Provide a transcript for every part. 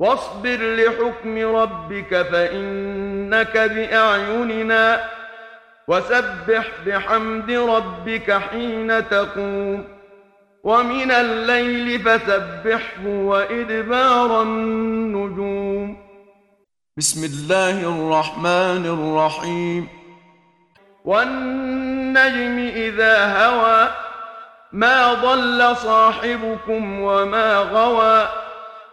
واصبر لحكم ربك فإنك بأعيننا وسبح بحمد ربك حين تقوم ومن الليل فسبحه وإدبار النجوم بسم الله الرحمن الرحيم. والنجم إذا هوى ما ضل صاحبكم وما غوى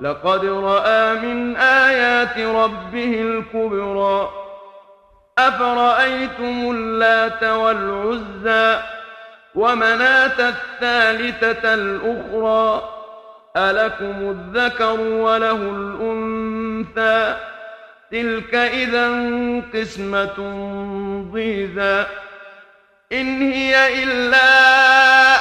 لقد رأى من آيات ربه الكبرى. أفرأيتم اللات والعزى ومناة الثالثة الأخرى؟ ألكم الذكر وله الأنثى؟ تلك إذا قسمة ضيذى إن هي إلا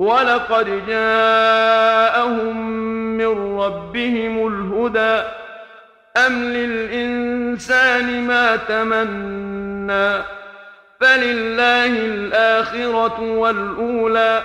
وَلَقَدْ جَاءَهُمْ مِنْ رَبِّهِمُ الْهُدَى أَمْ لِلْإِنْسَانِ مَا تَمَنَّى فَلِلَّهِ الْآخِرَةُ وَالْأُولَى